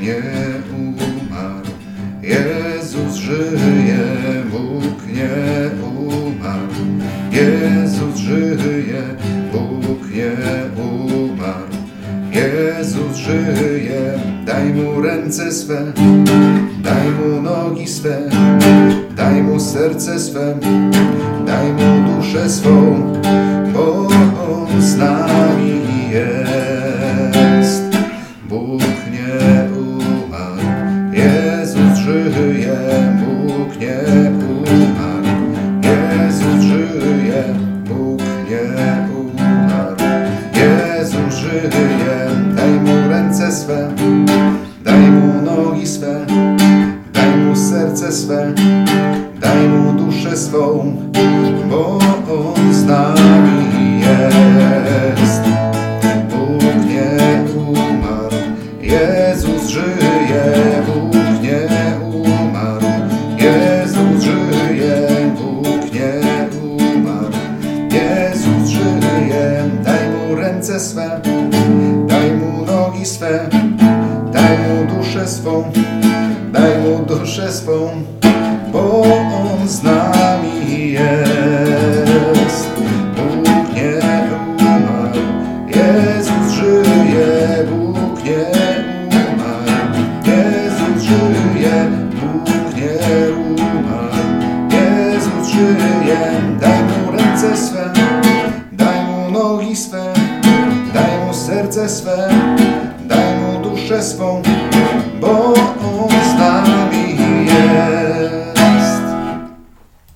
nie umarł. Jezus żyje, Bóg nie umarł. Jezus żyje, Bóg nie umarł. Jezus żyje, daj mu ręce swe, daj mu nogi swe, daj mu serce swe, daj mu duszę swą, żyje, daj mu ręce swe, daj mu nogi swe, daj mu serce swe, daj mu duszę swą, bo on z nami jest. Bóg nie umarł, Jezus żyje, Bóg ręce swe, daj mu nogi swe, daj mu duszę swą, daj mu duszę swą, bo on z nami jest. Bóg nie umarł, Jezus żyje, Bóg nie umarł, Jezus żyje, Bóg nie umarł, Jezus żyje, daj mu ręce swe, daj mu nogi swe, serce swe, daj mu duszę swą, bo